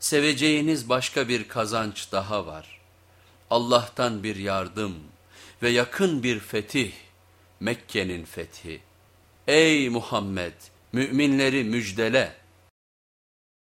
Seveceğiniz başka bir kazanç daha var. Allah'tan bir yardım ve yakın bir fetih, Mekke'nin fethi. Ey Muhammed! Müminleri müjdele.